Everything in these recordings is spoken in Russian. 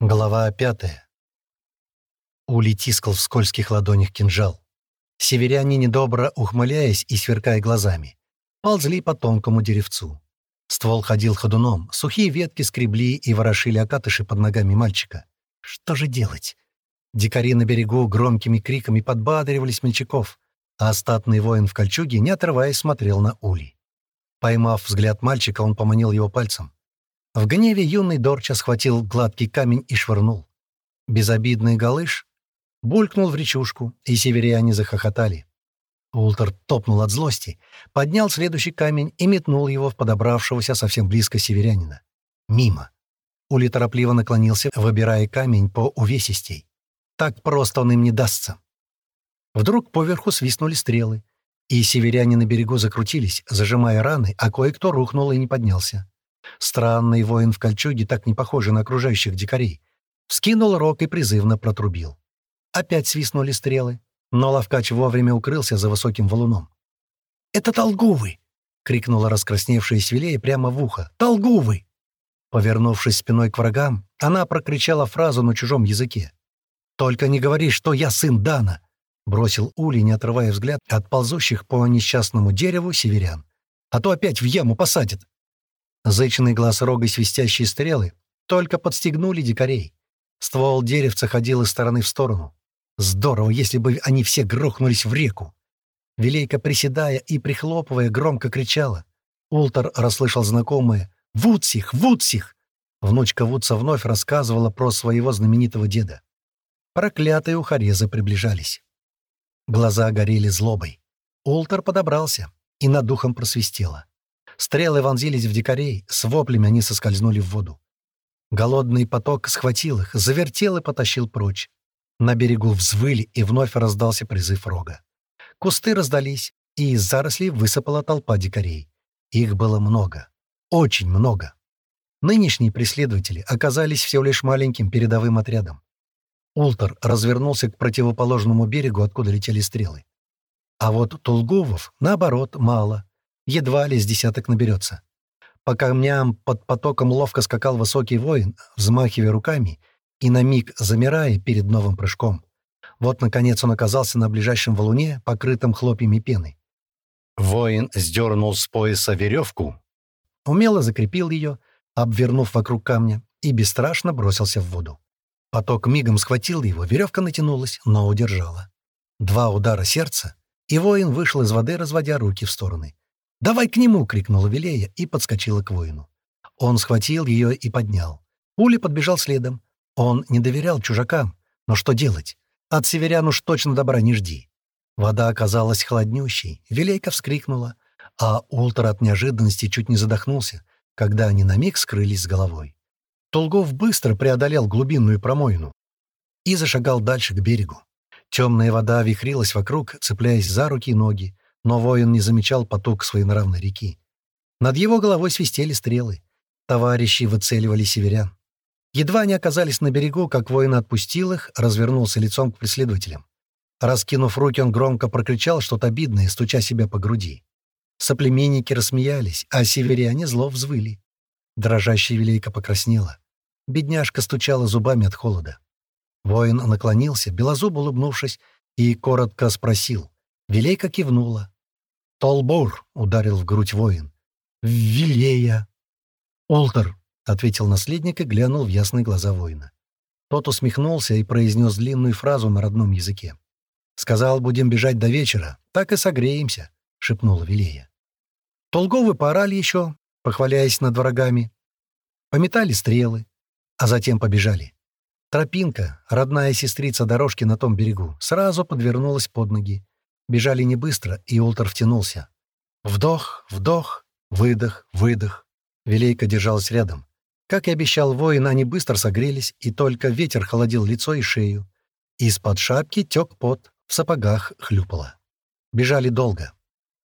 Глава пятая. Ули тискал в скользких ладонях кинжал. Северяне, недобро ухмыляясь и сверкая глазами, ползли по тонкому деревцу. Ствол ходил ходуном, сухие ветки скребли и ворошили окатыши под ногами мальчика. Что же делать? Дикари на берегу громкими криками подбадривали смельчаков, а остатный воин в кольчуге, не отрываясь, смотрел на Ули. Поймав взгляд мальчика, он поманил его пальцем. В гневе юный Дорча схватил гладкий камень и швырнул. Безобидный галыш булькнул в речушку, и северяне захохотали. Ултер топнул от злости, поднял следующий камень и метнул его в подобравшегося совсем близко северянина. Мимо. Ули торопливо наклонился, выбирая камень по увесистей. Так просто он им не дастся. Вдруг поверху свистнули стрелы, и северяне на берегу закрутились, зажимая раны, а кое-кто рухнул и не поднялся. Странный воин в кольчуге, так не похожий на окружающих дикарей, вскинул рог и призывно протрубил. Опять свистнули стрелы, но Лавкач вовремя укрылся за высоким валуном. «Это Толгувы!» — крикнула раскрасневшая Свилея прямо в ухо. «Толгувы!» Повернувшись спиной к врагам, она прокричала фразу на чужом языке. «Только не говори, что я сын Дана!» — бросил Ули, не отрывая взгляд от ползущих по несчастному дереву северян. «А то опять в яму посадят!» Зычный глаз рога и свистящие стрелы только подстегнули дикарей. Ствол деревца ходил из стороны в сторону. Здорово, если бы они все грохнулись в реку. Велейка, приседая и прихлопывая, громко кричала. Ултер расслышал знакомое «Вудсих! Вудсих!». Внучка Вудса вновь рассказывала про своего знаменитого деда. Проклятые ухорезы приближались. Глаза горели злобой. Ултер подобрался и над духом просвистело. Стрелы вонзились в дикарей, с воплями они соскользнули в воду. Голодный поток схватил их, завертел и потащил прочь. На берегу взвыли, и вновь раздался призыв рога. Кусты раздались, и из зарослей высыпала толпа дикарей. Их было много. Очень много. Нынешние преследователи оказались всего лишь маленьким передовым отрядом. Ултер развернулся к противоположному берегу, откуда летели стрелы. А вот Тулгувов, наоборот, мало едва ли с десяток наберется. По камням под потоком ловко скакал высокий воин, взмахивая руками и на миг замирая перед новым прыжком. Вот, наконец, он оказался на ближайшем валуне, покрытом хлопьями пены. Воин сдернул с пояса веревку, умело закрепил ее, обвернув вокруг камня, и бесстрашно бросился в воду. Поток мигом схватил его, веревка натянулась, но удержала. Два удара сердца, и воин вышел из воды, разводя руки в стороны. «Давай к нему!» — крикнула Велея и подскочила к воину. Он схватил ее и поднял. Пули подбежал следом. Он не доверял чужакам. Но что делать? От северян уж точно добра не жди. Вода оказалась холоднющей. Велейка вскрикнула. А Ултер от неожиданности чуть не задохнулся, когда они на миг скрылись с головой. Толгов быстро преодолел глубинную промоину и зашагал дальше к берегу. Темная вода вихрилась вокруг, цепляясь за руки и ноги но воин не замечал поток своей нравной реки. Над его головой свистели стрелы. Товарищи выцеливали северян. Едва они оказались на берегу, как воин отпустил их, развернулся лицом к преследователям. Раскинув руки, он громко прокричал что-то обидное, стуча себя по груди. Соплеменники рассмеялись, а северяне зло взвыли. Дрожащая велика покраснела. Бедняжка стучала зубами от холода. Воин наклонился, белозуб улыбнувшись, и коротко спросил. Велейка кивнула. «Толбур!» — ударил в грудь воин. «Вилея!» «Олтер!» — ответил наследник и глянул в ясные глаза воина. Тот усмехнулся и произнес длинную фразу на родном языке. «Сказал, будем бежать до вечера, так и согреемся», — шепнула Вилея. Толговы поорали еще, похваляясь над врагами. Пометали стрелы, а затем побежали. Тропинка, родная сестрица дорожки на том берегу, сразу подвернулась под ноги. Бежали не быстро, и Ултер втянулся. Вдох, вдох, выдох, выдох. Вилейка держалась рядом. Как и обещал воин, они быстро согрелись, и только ветер холодил лицо и шею. Из-под шапки тек пот, в сапогах хлюпало. Бежали долго.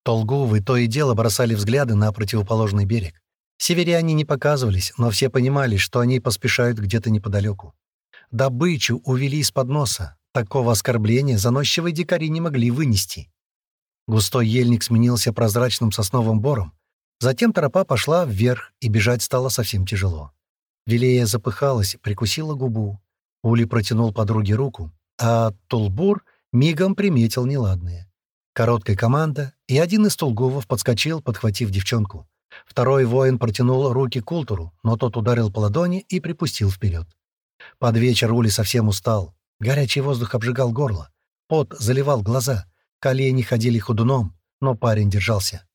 Толгувы то и дело бросали взгляды на противоположный берег. Северяне не показывались, но все понимали, что они поспешают где-то неподалеку. Добычу увели из-под носа, Такого оскорбления заносчивые дикари не могли вынести. Густой ельник сменился прозрачным сосновым бором. Затем тропа пошла вверх, и бежать стало совсем тяжело. Вилея запыхалась, прикусила губу. Ули протянул подруге руку, а Тулбур мигом приметил неладное. Короткая команда, и один из Тулговов подскочил, подхватив девчонку. Второй воин протянул руки Културу, но тот ударил по ладони и припустил вперед. Под вечер Ули совсем устал. Горячий воздух обжигал горло. Пот заливал глаза. Колени ходили ходуном, но парень держался.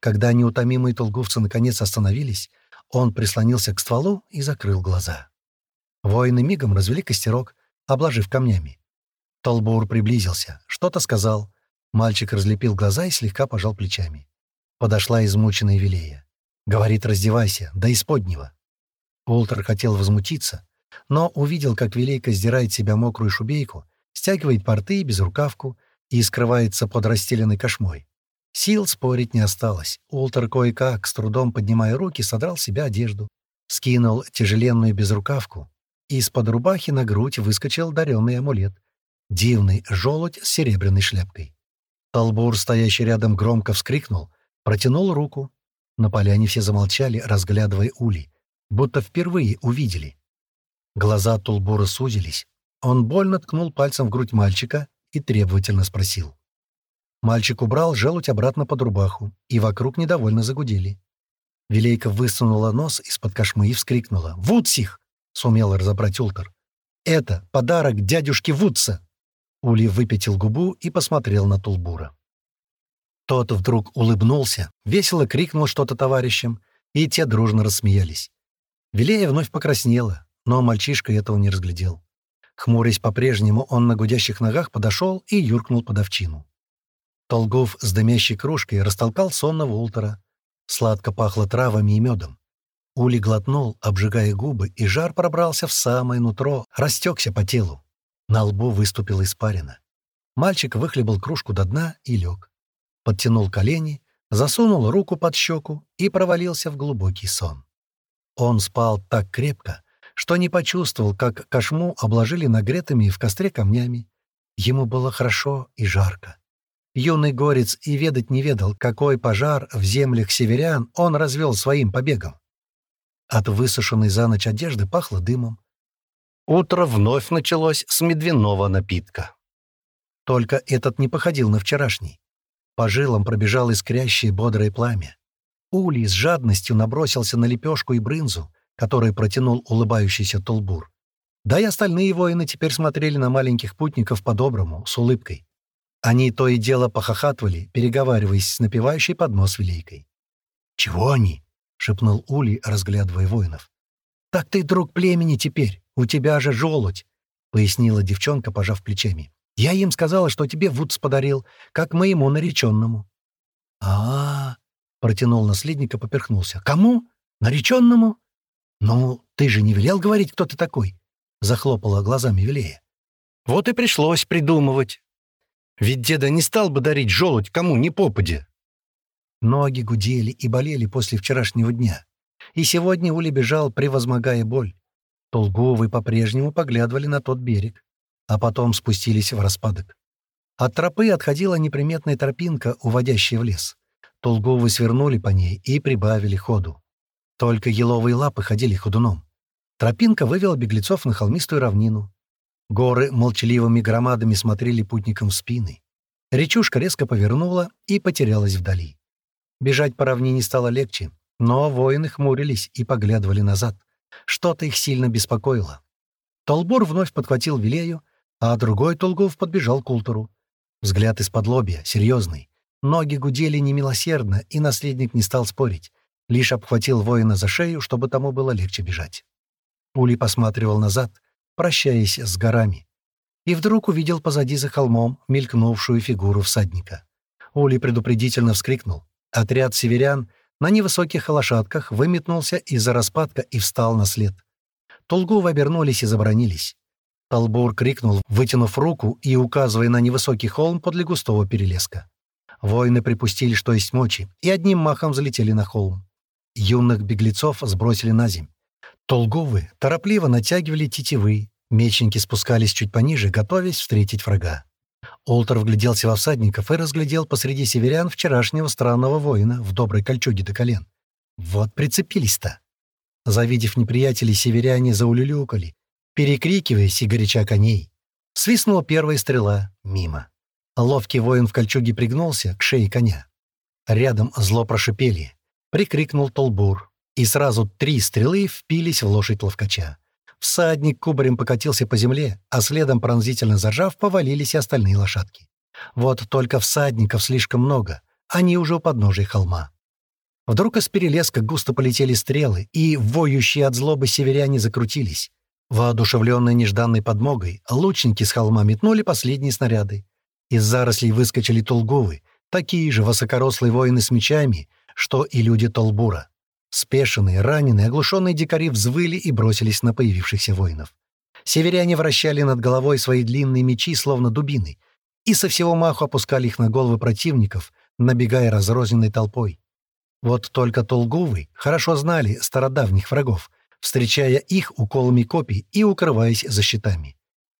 Когда неутомимые толговцы наконец остановились, он прислонился к стволу и закрыл глаза. Воины мигом развели костерок, обложив камнями. Толбур приблизился, что-то сказал. Мальчик разлепил глаза и слегка пожал плечами. Подошла измученная Вилея. Говорит, раздевайся, да исподнего. Ултер хотел возмутиться, но увидел, как Великая сдирает себя мокрую шубейку, стягивает порты и безрукавку и скрывается под расстеленной кошмой. Сил спорить не осталось. Ултер кое-как, с трудом поднимая руки, содрал себя одежду, скинул тяжеленную безрукавку. Из-под рубахи на грудь выскочил даренный амулет. Дивный желудь с серебряной шляпкой. Толбур, стоящий рядом, громко вскрикнул, протянул руку. На поляне все замолчали, разглядывая улей, будто впервые увидели. Глаза Тулбура сузились. Он больно ткнул пальцем в грудь мальчика и требовательно спросил. Мальчик убрал желудь обратно под рубаху, и вокруг недовольно загудели. Вилейка высунула нос из-под кошмы и вскрикнула. «Вудсих!» — Сумел разобрать Ултер. «Это подарок дядюшке Вудса!» Ули выпятил губу и посмотрел на Тулбура. Тот вдруг улыбнулся, весело крикнул что-то товарищам, и те дружно рассмеялись. Велея вновь покраснела, но мальчишка этого не разглядел. Хмурясь по-прежнему, он на гудящих ногах подошел и юркнул под овчину. Толгов с дымящей кружкой растолкал сонного Ултера. Сладко пахло травами и медом. Ули глотнул, обжигая губы, и жар пробрался в самое нутро, растекся по телу. На лбу выступила испарина. Мальчик выхлебал кружку до дна и лег. Подтянул колени, засунул руку под щеку и провалился в глубокий сон. Он спал так крепко, что не почувствовал, как кошму обложили нагретыми в костре камнями. Ему было хорошо и жарко. Юный горец и ведать не ведал, какой пожар в землях северян он развел своим побегом. От высушенной за ночь одежды пахло дымом. Утро вновь началось с медвяного напитка. Только этот не походил на вчерашний. По жилам пробежало искрящее бодрое пламя. Улей с жадностью набросился на лепешку и брынзу, который протянул улыбающийся толбур. Да и остальные воины теперь смотрели на маленьких путников по-доброму, с улыбкой. Они то и дело похохатывали, переговариваясь с напевающей под нос великой. «Чего они?» — шепнул Ули, разглядывая воинов. «Так ты друг племени теперь, у тебя же желудь!» — пояснила девчонка, пожав плечами. «Я им сказала, что тебе Вудс подарил, как моему нареченному». «А-а-а!» — протянул наследник и поперхнулся. «Кому? Нареченному?» Ну, ты же не велел говорить, кто ты такой?» — захлопала глазами Вилея. «Вот и пришлось придумывать. Ведь деда не стал бы дарить желудь кому ни попади». Ноги гудели и болели после вчерашнего дня. И сегодня Ули бежал, превозмогая боль. Толговы по-прежнему поглядывали на тот берег, а потом спустились в распадок. От тропы отходила неприметная тропинка, уводящая в лес. Толговы свернули по ней и прибавили ходу. Только еловые лапы ходили ходуном. Тропинка вывела беглецов на холмистую равнину. Горы молчаливыми громадами смотрели путникам в спины. Речушка резко повернула и потерялась вдали. Бежать по равнине стало легче, но воины хмурились и поглядывали назад. Что-то их сильно беспокоило. Толбур вновь подхватил Вилею, а другой Толгов подбежал к Ултору. Взгляд из-под лобья, серьезный. Ноги гудели немилосердно, и наследник не стал спорить. Лишь обхватил воина за шею, чтобы тому было легче бежать. Ули посматривал назад — прощаясь с горами. И вдруг увидел позади за холмом мелькнувшую фигуру всадника. Ули предупредительно вскрикнул. Отряд северян на невысоких лошадках выметнулся из-за распадка и встал на след. Толгувы обернулись и забронились. Толбур крикнул, вытянув руку и указывая на невысокий холм подле густого перелеска. Воины припустили, что есть мочи, и одним махом залетели на холм. Юных беглецов сбросили на земь. Толговы торопливо натягивали тетивы, мечники спускались чуть пониже, готовясь встретить врага. Олтер вгляделся во всадников и разглядел посреди северян вчерашнего странного воина в доброй кольчуге до колен. Вот прицепились-то. Завидев неприятелей, северяне заулюлюкали, перекрикиваясь и горяча коней. Свистнула первая стрела мимо. Ловкий воин в кольчуге пригнулся к шее коня. Рядом зло прошипели. Прикрикнул Толбур, и сразу три стрелы впились в лошадь ловкача. Всадник кубарем покатился по земле, а следом, пронзительно заржав, повалились и остальные лошадки. Вот только всадников слишком много, они уже у подножия холма. Вдруг из перелеска густо полетели стрелы, и воющие от злобы северяне закрутились. Воодушевленные нежданной подмогой, лучники с холма метнули последние снаряды. Из зарослей выскочили тулговы, такие же высокорослые воины с мечами, что и люди Толбура. Спешенные, раненые, оглушенные дикари взвыли и бросились на появившихся воинов. Северяне вращали над головой свои длинные мечи, словно дубины, и со всего маху опускали их на головы противников, набегая разрозненной толпой. Вот только Толгувы хорошо знали стародавних врагов, встречая их уколами копий и укрываясь за щитами.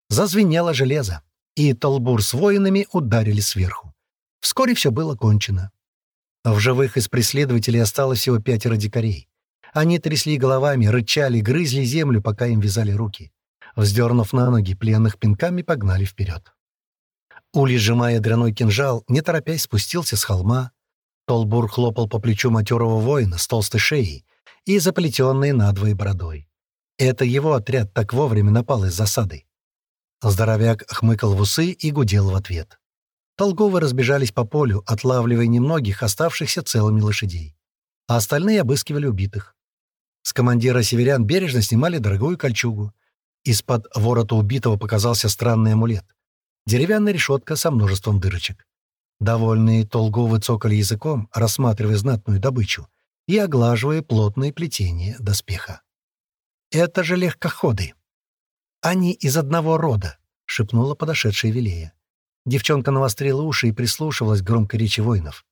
Зазвенело железо, и Толбур с воинами ударили сверху. Вскоре все было кончено. А в живых из преследователей осталось всего пятеро дикарей. Они трясли головами, рычали, грызли землю, пока им вязали руки. Вздернув на ноги, пленных пинками погнали вперед. Ули, сжимая дряной кинжал, не торопясь спустился с холма. Толбур хлопал по плечу матерого воина с толстой шеей и заплетенной надвое бородой. Это его отряд так вовремя напал из засады. Здоровяк хмыкал в усы и гудел в ответ. Толговы разбежались по полю, отлавливая немногих оставшихся целыми лошадей. А остальные обыскивали убитых. С командира северян бережно снимали дорогую кольчугу. Из-под ворота убитого показался странный амулет. Деревянная решетка со множеством дырочек. Довольные Толговы цокали языком, рассматривая знатную добычу и оглаживая плотное плетение доспеха. «Это же легкоходы!» «Они из одного рода», — шепнула подошедшая Вилея. Девчонка навострила уши и прислушивалась к громкой речи воинов.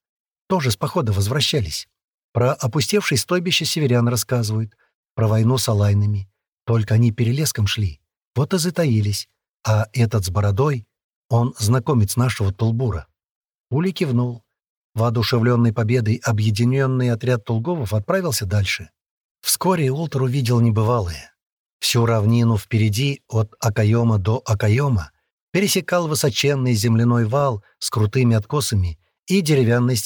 Тоже с похода возвращались. Про опустевшие стойбище северян рассказывают, про войну с алайнами. Только они перелеском шли, вот и затаились. А этот с бородой, он знакомец нашего Тулбура. Ули кивнул. Воодушевленный победой объединенный отряд Тулговов отправился дальше. Вскоре Ултер увидел небывалое. Всю равнину впереди, от Акаема до Акаема, пересекал высоченный земляной вал с крутыми откосами и деревянной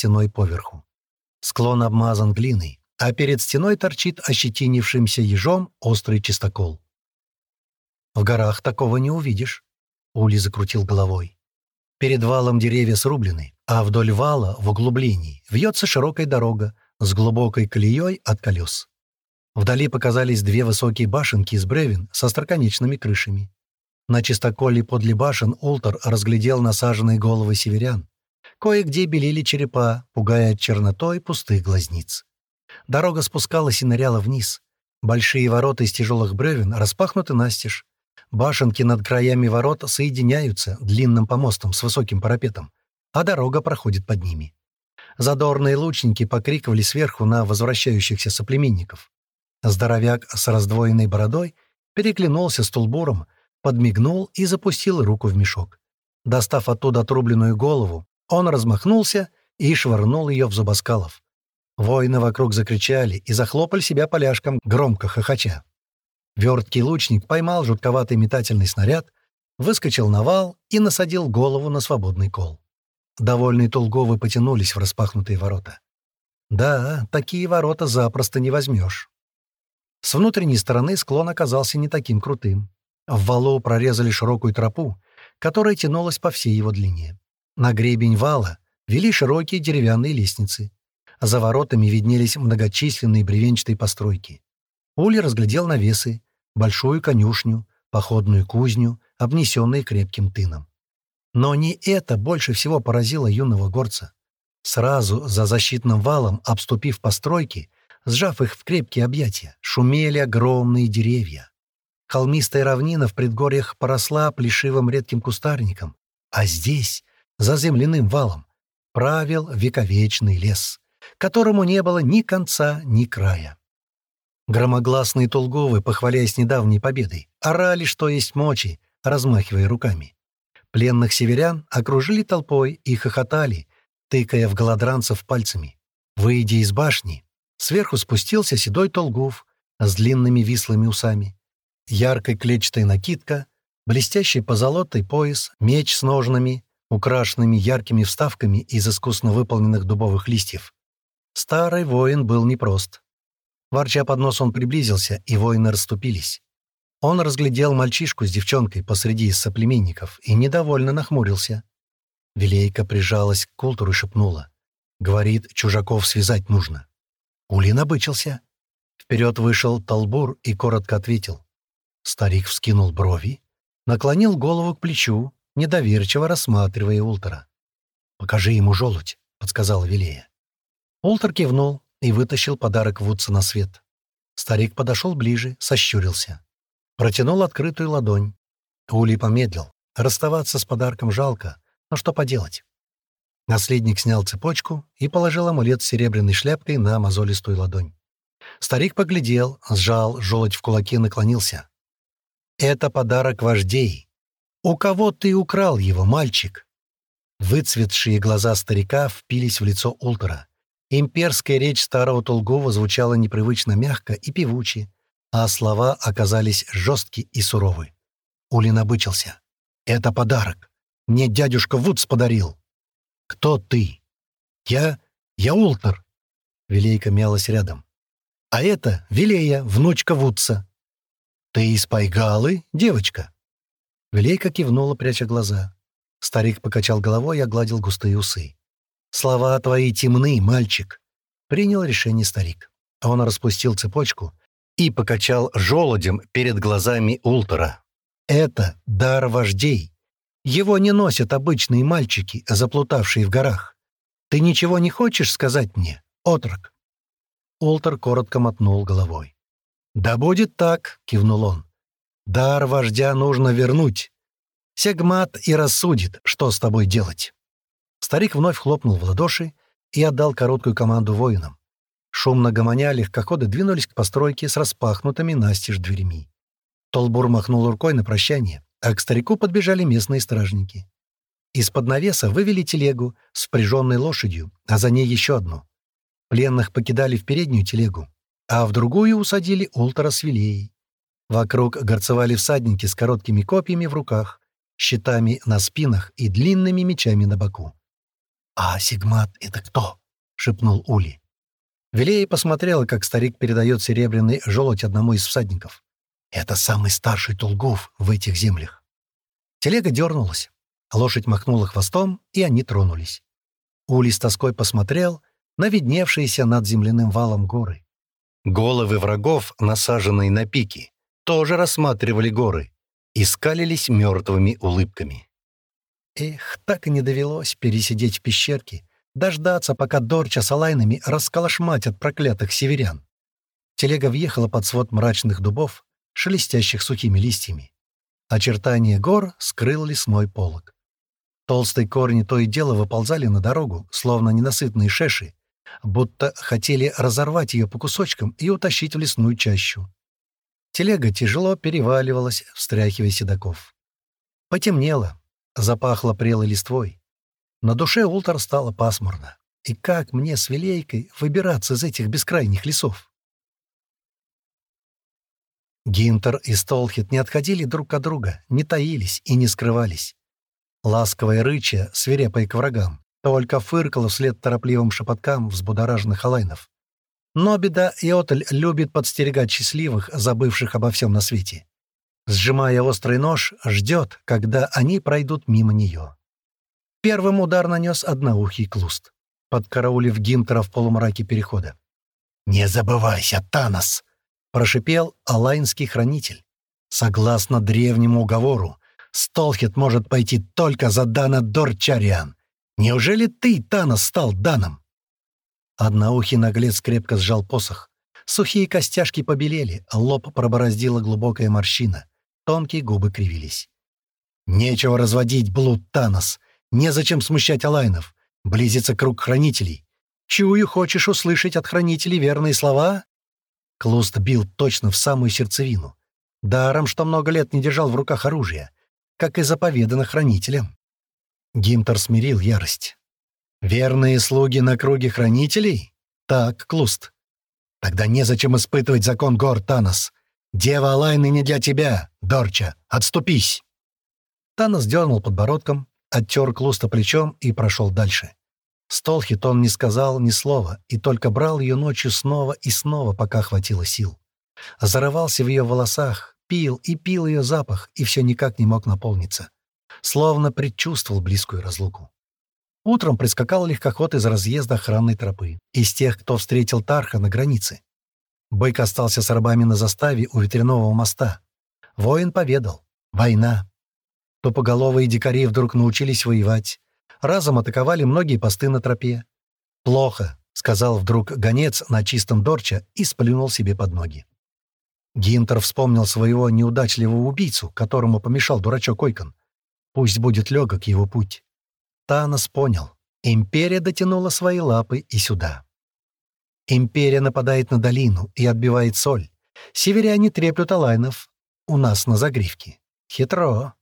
стеной поверху. Склон обмазан глиной, а перед стеной торчит ощетинившимся ежом острый чистокол. «В горах такого не увидишь», — Ули закрутил головой. Перед валом деревья срублены, а вдоль вала, в углублении, вьется широкая дорога с глубокой колеей от колес. Вдали показались две высокие башенки из бревен со остроконечными крышами. На чистоколе подле башен Ултер разглядел насаженные головы северян. Кое-где белели черепа, пугая чернотой пустых глазниц. Дорога спускалась и ныряла вниз. Большие ворота из тяжелых бревен распахнуты настежь. Башенки над краями ворот соединяются длинным помостом с высоким парапетом, а дорога проходит под ними. Задорные лучники покрикивали сверху на возвращающихся соплеменников. Здоровяк с раздвоенной бородой переглянулся с Тулбуром, подмигнул и запустил руку в мешок. Достав оттуда отрубленную голову, он размахнулся и швырнул ее в зубоскалов. Воины вокруг закричали и захлопали себя поляшком, громко хохоча. Верткий лучник поймал жутковатый метательный снаряд, выскочил на вал и насадил голову на свободный кол. Довольные Тулговы потянулись в распахнутые ворота. Да, такие ворота запросто не возьмешь. С внутренней стороны склон оказался не таким крутым. В валу прорезали широкую тропу, которая тянулась по всей его длине. На гребень вала вели широкие деревянные лестницы. За воротами виднелись многочисленные бревенчатые постройки. Ули разглядел навесы, большую конюшню, походную кузню, обнесенные крепким тыном. Но не это больше всего поразило юного горца. Сразу за защитным валом, обступив постройки, сжав их в крепкие объятия, шумели огромные деревья. Холмистая равнина в предгорьях поросла плешивым редким кустарником, а здесь, за земляным валом, правил вековечный лес, которому не было ни конца, ни края. Громогласные Тулговы, похваляясь недавней победой, орали, что есть мочи, размахивая руками. Пленных северян окружили толпой и хохотали, тыкая в голодранцев пальцами. Выйдя из башни, Сверху спустился седой Толгув, с длинными вислыми усами, Яркая клетчатая накидка, блестящий позолотой пояс, меч с ножнами, украшенными яркими вставками из искусно выполненных дубовых листьев. Старый воин был непрост. Ворча под нос он приблизился, и воины расступились. Он разглядел мальчишку с девчонкой посреди соплеменников и недовольно нахмурился. Вилейка прижалась к културу и шепнула. «Говорит, чужаков связать нужно». Улин обычился. Вперед вышел Толбур и коротко ответил. Старик вскинул брови, наклонил голову к плечу, недоверчиво рассматривая Ултера. «Покажи ему желудь», — подсказала Вилея. Ултер кивнул и вытащил подарок Вудса на свет. Старик подошел ближе, сощурился. Протянул открытую ладонь. Ули помедлил. Расставаться с подарком жалко, но что поделать? Наследник снял цепочку и положил амулет с серебряной шляпкой на мозолистую ладонь. Старик поглядел, сжал желудь в кулаке и наклонился. Это подарок вождей. У кого ты украл его, мальчик? Выцветшие глаза старика впились в лицо Ултера. Имперская речь старого Толгова звучала непривычно мягко и певуче, а слова оказались жесткие и суровы. Улин обычился. «Это подарок. Мне дядюшка Вудс подарил». «Кто ты?» «Я... я Ултер». Вилейка мялась рядом. «А это Вилея, внучка Вудса. «Ты из Пайгалы, девочка?» Глейка кивнула, пряча глаза. Старик покачал головой и огладил густые усы. «Слова твои темны, мальчик!» Принял решение старик. А он распустил цепочку и покачал желудем перед глазами Ултера. «Это дар вождей. Его не носят обычные мальчики, заплутавшие в горах. Ты ничего не хочешь сказать мне, отрок?» Ултер коротко мотнул головой. Да будет так», — кивнул он. «Дар вождя нужно вернуть. Сегмат и рассудит, что с тобой делать». Старик вновь хлопнул в ладоши и отдал короткую команду воинам. Шумно гомоня, легкоходы двинулись к постройке с распахнутыми настежь дверьми. Толбур махнул рукой на прощание, а к старику подбежали местные стражники. Из-под навеса вывели телегу с впряженной лошадью, а за ней еще одну. Пленных покидали в переднюю телегу, а в другую усадили Ултора с Вилеей. Вокруг горцевали всадники с короткими копьями в руках, щитами на спинах и длинными мечами на боку. «А Сигмат — это кто?» — шепнул Ули. Вилея посмотрела, как старик передает серебряный желудь одному из всадников. «Это самый старший тулгов в этих землях». Телега дернулась. Лошадь махнула хвостом, и они тронулись. Ули с тоской посмотрел на видневшиеся над земляным валом горы. Головы врагов, насаженные на пики, тоже рассматривали горы и скалились мертвыми улыбками. Эх, так и не довелось пересидеть в пещерке, дождаться, пока Дорча с Алайнами расколошматят проклятых северян. Телега въехала под свод мрачных дубов, шелестящих сухими листьями. очертания гор скрыл лесной полог. Толстые корни то и дело выползали на дорогу, словно ненасытные шеши, будто хотели разорвать ее по кусочкам и утащить в лесную чащу. Телега тяжело переваливалась, встряхивая седаков. Потемнело, запахло прелой листвой. На душе Ултер стало пасмурно. И как мне с Вилейкой выбираться из этих бескрайних лесов? Гинтер и Столхит не отходили друг от друга, не таились и не скрывались. Ласковое рыча, свирепое к врагам, только фыркал вслед торопливым шепоткам взбудораженных Алайнов. Но беда Иотель любит подстерегать счастливых, забывших обо всем на свете. Сжимая острый нож, ждет, когда они пройдут мимо нее. Первым удар нанес одноухий клуст, подкараулив Гинтера в полумраке перехода. «Не забывайся, Танос!» — прошипел Алайнский хранитель. «Согласно древнему уговору, Столхет может пойти только за Дана Дорчариан, Неужели ты, Танос, стал Даном?» Одноухий наглец крепко сжал посох. Сухие костяшки побелели, лоб пробороздила глубокая морщина. Тонкие губы кривились. «Нечего разводить блуд, Танос. Незачем смущать Алайнов. Близится круг хранителей. Чую, хочешь услышать от хранителей верные слова?» Клуст бил точно в самую сердцевину. Даром, что много лет не держал в руках оружия, как и заповедано хранителям. Гимтер смирил ярость. «Верные слуги на круге хранителей? Так, Клуст. Тогда незачем испытывать закон гор, Танос. Дева Алайны не для тебя, Дорча. Отступись!» Танос дернул подбородком, оттер Клуста плечом и прошел дальше. Столхит он не сказал ни слова и только брал ее ночью снова и снова, пока хватило сил. Зарывался в ее волосах, пил и пил ее запах, и все никак не мог наполниться словно предчувствовал близкую разлуку. Утром прискакал легкоход из разъезда охранной тропы, из тех, кто встретил Тарха на границе. Бык остался с рабами на заставе у ветряного моста. Воин поведал. Война. Тупоголовые дикари вдруг научились воевать. Разом атаковали многие посты на тропе. «Плохо», — сказал вдруг гонец на чистом дорча и сплюнул себе под ноги. Гинтер вспомнил своего неудачливого убийцу, которому помешал дурачок Ойкон. Пусть будет легок его путь. Танос понял. Империя дотянула свои лапы и сюда. Империя нападает на долину и отбивает соль. Северяне треплют алайнов. У нас на загривке. Хитро.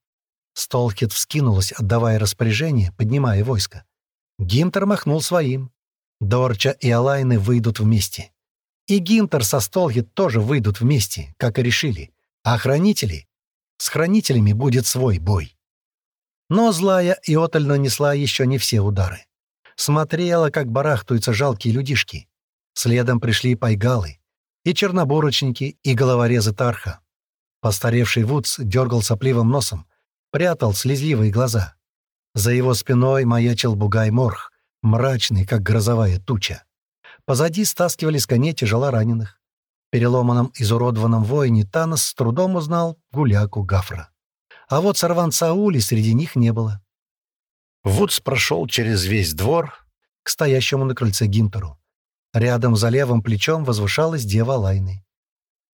Столхет вскинулась, отдавая распоряжение, поднимая войско. Гинтер махнул своим. Дорча и Алайны выйдут вместе. И Гинтер со Столхет тоже выйдут вместе, как и решили. А хранители? С хранителями будет свой бой. Но злая Иоталь нанесла еще не все удары. Смотрела, как барахтаются жалкие людишки. Следом пришли пайгалы, и чернобурочники, и головорезы Тарха. Постаревший Вудс дергал сопливым носом, прятал слезливые глаза. За его спиной маячил бугай Морх, мрачный, как грозовая туча. Позади стаскивали с коней тяжело раненых. В переломанном, изуродованном воине Танос с трудом узнал гуляку Гафра а вот сорванца Ули среди них не было. Вудс прошел через весь двор к стоящему на крыльце Гинтеру. Рядом за левым плечом возвышалась дева Лайны.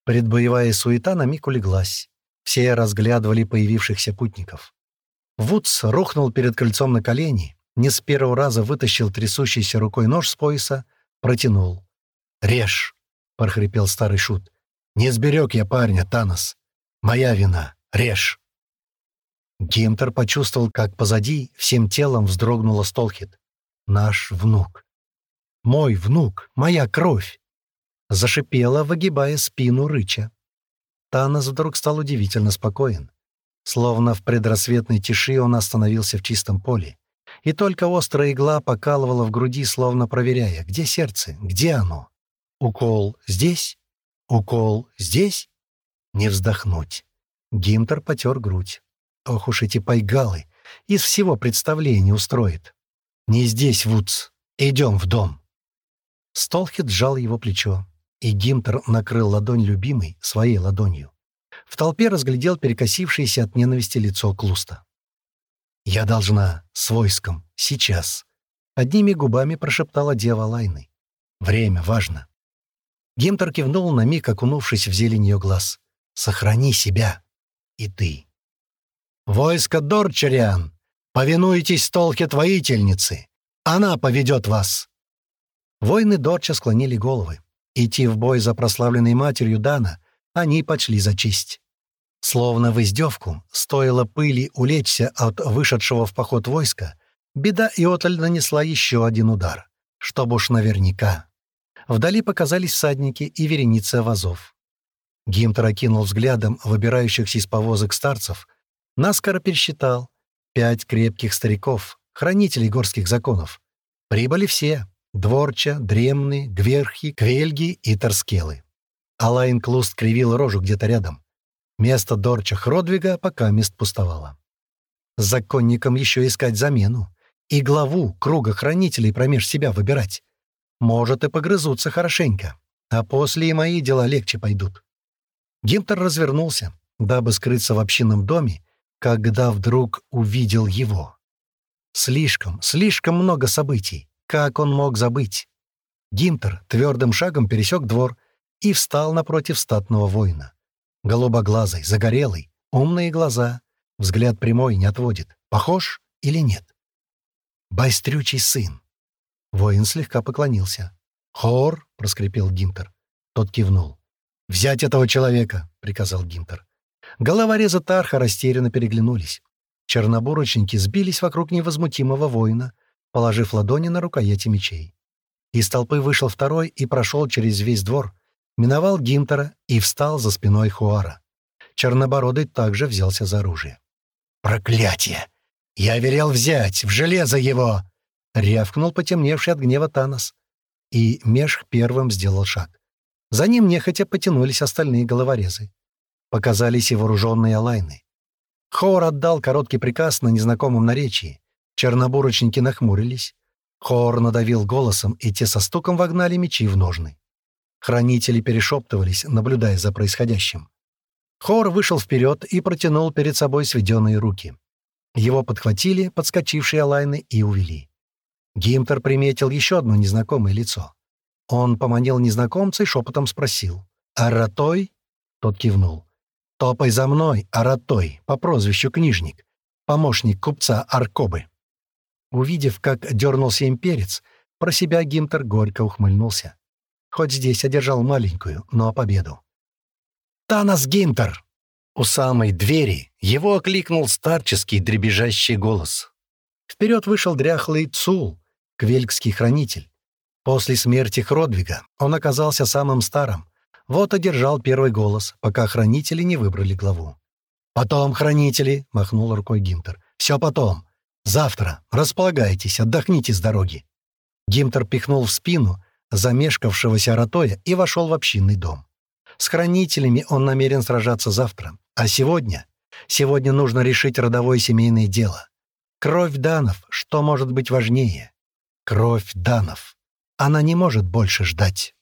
Предбоевая суета на миг улеглась. Все разглядывали появившихся путников. Вудс рухнул перед крыльцом на колени, не с первого раза вытащил трясущейся рукой нож с пояса, протянул. «Режь!» — прохрипел старый шут. «Не сберег я парня, Танос. Моя вина. Режь!» Гимтер почувствовал, как позади всем телом вздрогнула Столхит. «Наш внук! Мой внук! Моя кровь!» Зашипела, выгибая спину рыча. Танос вдруг стал удивительно спокоен. Словно в предрассветной тиши он остановился в чистом поле. И только острая игла покалывала в груди, словно проверяя, где сердце, где оно. Укол здесь? Укол здесь? Не вздохнуть. Гимтер потер грудь. Ох уж эти пайгалы! Из всего представления устроит. Не здесь, Вудс. Идем в дом. Столхит сжал его плечо, и Гимтер накрыл ладонь любимой своей ладонью. В толпе разглядел перекосившееся от ненависти лицо Клуста. «Я должна с войском. Сейчас». Одними губами прошептала дева Лайны. «Время важно». Гимтер кивнул на миг, окунувшись в зелень ее глаз. «Сохрани себя. И ты». «Войско Дорчариан! Повинуйтесь толке воительницы! Она поведет вас!» Воины Дорча склонили головы. Идти в бой за прославленной матерью Дана они почли за честь. Словно в издевку, стоило пыли улечься от вышедшего в поход войска, беда Иоталь нанесла еще один удар, чтобы уж наверняка. Вдали показались всадники и вереница вазов. Гимтер окинул взглядом выбирающихся из повозок старцев, Наскоро пересчитал. Пять крепких стариков, хранителей горских законов. Прибыли все — Дворча, Дремны, Гверхи, Квельги и Торскелы. Алайн Клуст кривил рожу где-то рядом. Место Дорча Хродвига пока мест пустовало. Законникам еще искать замену. И главу круга хранителей промеж себя выбирать. Может, и погрызутся хорошенько. А после и мои дела легче пойдут. Гимтер развернулся, дабы скрыться в общинном доме когда вдруг увидел его. Слишком, слишком много событий. Как он мог забыть? Гинтер твердым шагом пересек двор и встал напротив статного воина. Голубоглазый, загорелый, умные глаза. Взгляд прямой не отводит. Похож или нет? «Байстрючий сын!» Воин слегка поклонился. «Хор!» — проскрипел Гинтер. Тот кивнул. «Взять этого человека!» — приказал Гинтер. Головорезы Тарха растерянно переглянулись. Чернобурочники сбились вокруг невозмутимого воина, положив ладони на рукояти мечей. Из толпы вышел второй и прошел через весь двор, миновал Гимтера и встал за спиной Хуара. Чернобородый также взялся за оружие. «Проклятие! Я велел взять! В железо его!» — рявкнул потемневший от гнева Танос. И Мешх первым сделал шаг. За ним нехотя потянулись остальные головорезы. показались и вооруженные лайны. Хоор отдал короткий приказ на незнакомом наречии. Чернобурочники нахмурились. Хоор надавил голосом, и те со стуком вогнали мечи в ножны. Хранители перешептывались, наблюдая за происходящим. Хоор вышел вперед и протянул перед собой сведенные руки. Его подхватили подскочившие лайны и увели. Гимтер приметил еще одно незнакомое лицо. Он поманил незнакомца и шепотом спросил. «Аратой?» Тот кивнул. «Топай за мной, Аратой, по прозвищу Книжник, помощник купца Аркобы». Увидев, как дернулся имперец, про себя Гимтер горько ухмыльнулся. Хоть здесь одержал маленькую, но победу. «Танос Гимтер!» У самой двери его окликнул старческий дребезжащий голос. Вперед вышел дряхлый Цул, квелькский хранитель. После смерти Хродвига он оказался самым старым. Вот одержал первый голос, пока хранители не выбрали главу. «Потом, хранители!» — махнул рукой Гимтер. «Все потом. Завтра. Располагайтесь, отдохните с дороги». Гимтер пихнул в спину замешкавшегося Ротоя и вошел в общинный дом. С хранителями он намерен сражаться завтра. А сегодня? Сегодня нужно решить родовое семейное дело. Кровь Данов, что может быть важнее? Кровь Данов. Она не может больше ждать.